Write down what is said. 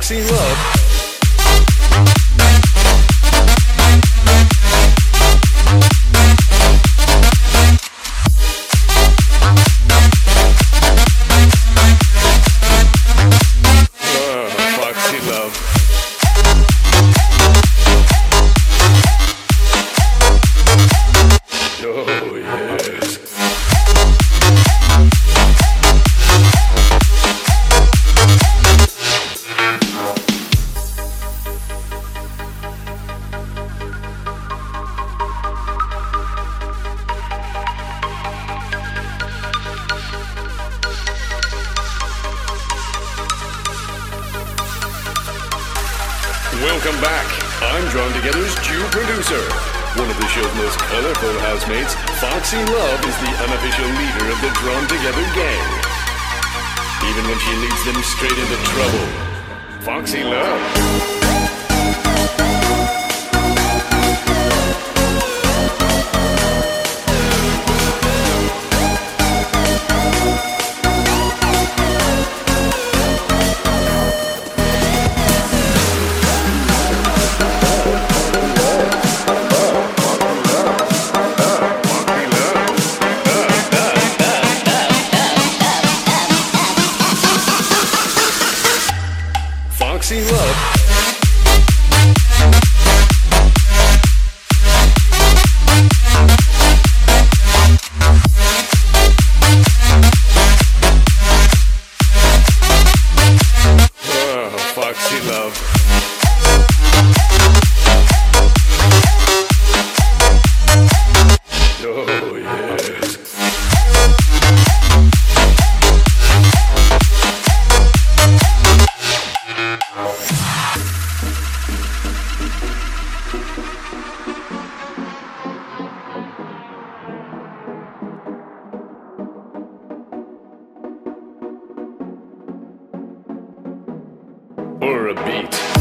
Foxy Love. Welcome back. I'm Drawn Together's Jew producer. One of the show's most colorful housemates, Foxy Love is the unofficial leader of the Drawn Together gang. Even when she leads them straight into trouble, Foxy Love. see love. Oh, Foxy Love. or a beat.